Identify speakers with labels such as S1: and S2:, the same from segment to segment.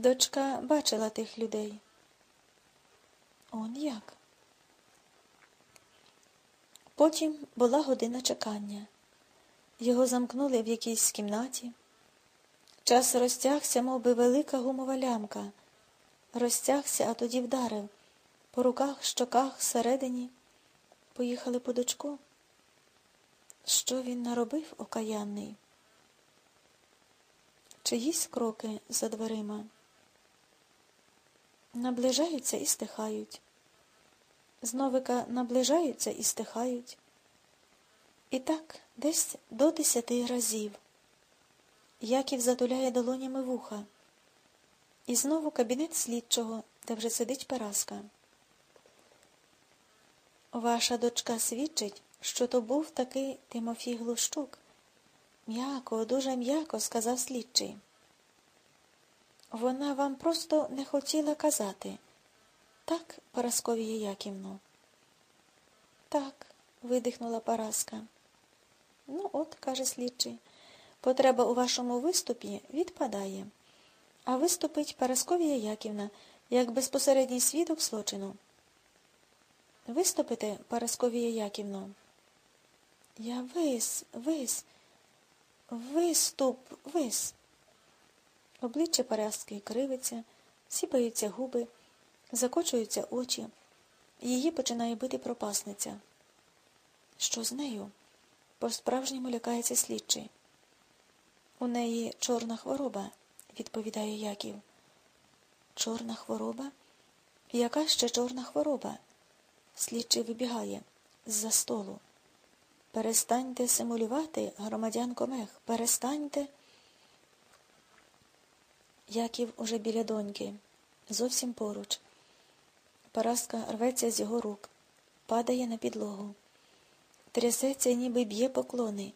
S1: Дочка бачила тих людей. Он як? Потім була година чекання. Його замкнули в якійсь кімнаті. Час розтягся, мов би, велика гумова лямка. Розтягся, а тоді вдарив. По руках, щоках, всередині. Поїхали по дочку. Що він наробив, окаянний? Чиїсь кроки за дверима. Наближаються і стихають. Зновика наближаються і стихають. І так десь до десяти разів. Яків затуляє долонями вуха. І знову кабінет слідчого, де вже сидить Параска. Ваша дочка свідчить, що то був такий Тимофій Глущук. М'яко, дуже м'яко, сказав слідчий. Вона вам просто не хотіла казати. Так, Парасковія Яківно? Так, видихнула Параска. Ну, от, каже слідчий, потреба у вашому виступі відпадає, а виступить Парасковія Яківна як безпосередній свідок злочину. Виступите, Парасковія Яківно? Я вис, вис, виступ, вис. Обличчя Параски кривиться, сіпаються губи, закочуються очі. Її починає бити пропасниця. Що з нею? По-справжньому лякається слідчий. У неї чорна хвороба, відповідає Яків. Чорна хвороба? Яка ще чорна хвороба? Слідчий вибігає з-за столу. Перестаньте симулювати, громадянко Мех, перестаньте. Яків уже біля доньки, зовсім поруч. Параска рветься з його рук, падає на підлогу. Трясеться, ніби б'є поклони,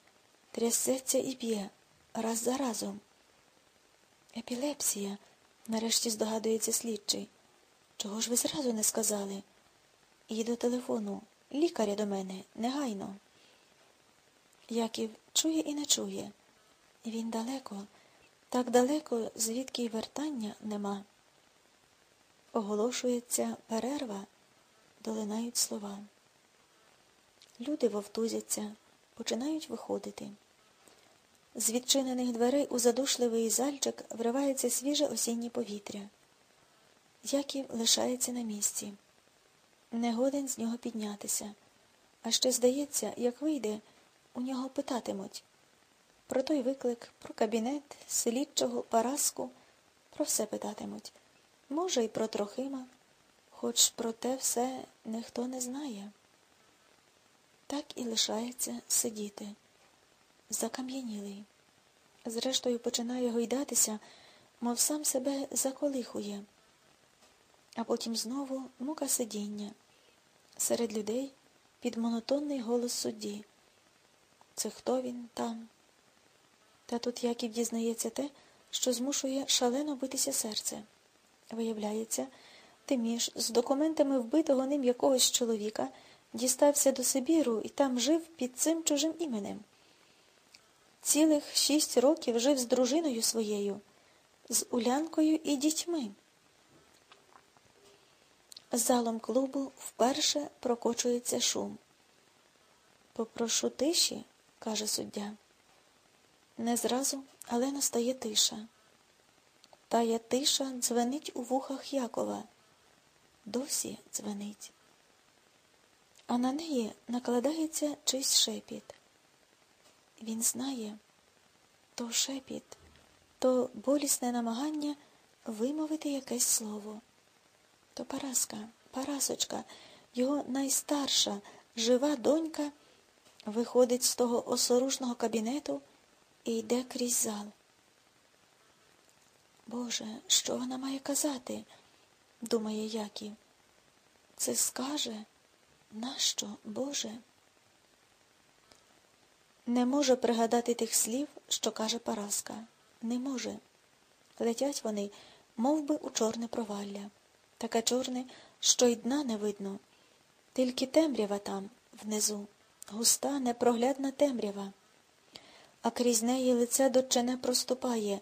S1: трясеться і б'є, раз за разом. Епілепсія, нарешті здогадується слідчий. Чого ж ви зразу не сказали? І до телефону, лікаря до мене, негайно. Яків чує і не чує. Він далеко, так далеко, звідки й вертання нема. Оголошується перерва, долинають слова. Люди вовтузяться, починають виходити. З відчинених дверей у задушливий зальчик вривається свіже осіннє повітря. Яків лишається на місці. Не годен з нього піднятися. А ще, здається, як вийде, у нього питатимуть про той виклик, про кабінет, слідчого, Параску, про все питатимуть. Може, й про Трохима, хоч про те все ніхто не знає. Так і лишається сидіти, закам'янілий. Зрештою, починає гойдатися, мов сам себе заколихує, а потім знову мука сидіння. Серед людей під монотонний голос судді. Це хто він там? Та тут Яків дізнається те, що змушує шалено битися серце. Виявляється, Тиміш з документами вбитого ним якогось чоловіка дістався до Сибіру і там жив під цим чужим іменем. Цілих шість років жив з дружиною своєю, з Улянкою і дітьми. Залом клубу вперше прокочується шум. Попрошу тиші, каже суддя. Не зразу, але настає тиша. Тая тиша дзвенить у вухах Якова. Досі дзвенить. А на неї накладається чийсь шепіт. Він знає то шепіт, то болісне намагання вимовити якесь слово. То Параска, Парасочка, його найстарша, жива донька, виходить з того осоружного кабінету і йде крізь зал. Боже, що вона має казати? думає Яків. Це скаже, нащо, Боже? Не може пригадати тих слів, що каже Параска. Не може. Летять вони, мов би, у чорне провалля. Таке чорне, що й дна не видно. Тільки темрява там, внизу, густа, непроглядна темрява. А крізь неї лице дочине проступає,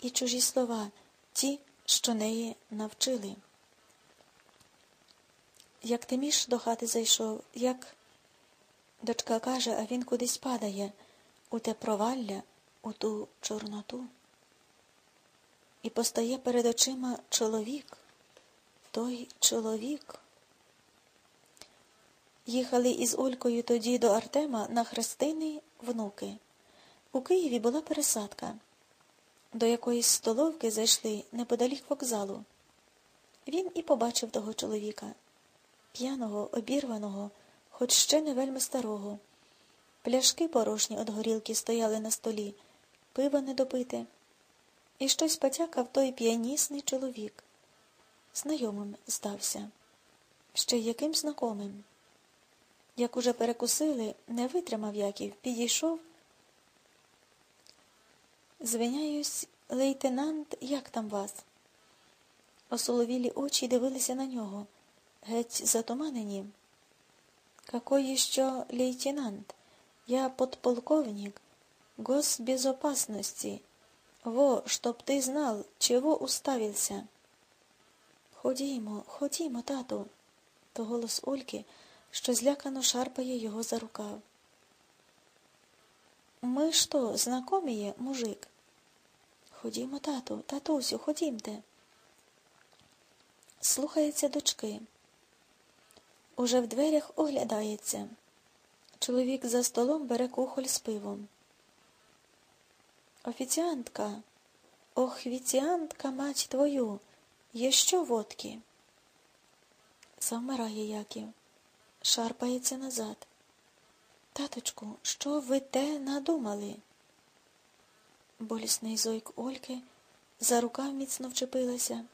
S1: і чужі слова, ті, що неї навчили. Як Тиміш до хати зайшов, як дочка каже, а він кудись падає у те провалля, у ту чорноту. І постає перед очима чоловік, той чоловік. Їхали із Олькою тоді до Артема на хрестини внуки. У Києві була пересадка. До якоїсь столовки зайшли неподалік вокзалу. Він і побачив того чоловіка п'яного, обірваного, хоч ще не вельми старого. Пляшки порожні від горілки стояли на столі, пива не допите. І щось потякав той п'янісний чоловік. Знайомим здався, ще яким знакомим. Як уже перекусили, не витримав Яків, підійшов. Звиняюсь, лейтенант, як там вас? Осоловілі очі дивилися на нього, геть затуманені. Какой еще лейтенант? Я подполковник госбезопасности. Во, чтоб ты знал, чего уставился. Ходімо, ходімо, тату, то голос Ольки, що злякано шарпає його за рукав. Ми що, знакоміє, мужик? Ходімо, тату, татусю, ходімте. Слухається дочки. Уже в дверях оглядається. Чоловік за столом бере кухоль з пивом. Офіціантка, охвіціантка, мать твою, є що водки? Завмирає Яків, шарпається назад. Таточку, що ви те надумали? Болісний зойк Ольки за рукав міцно вчепилася.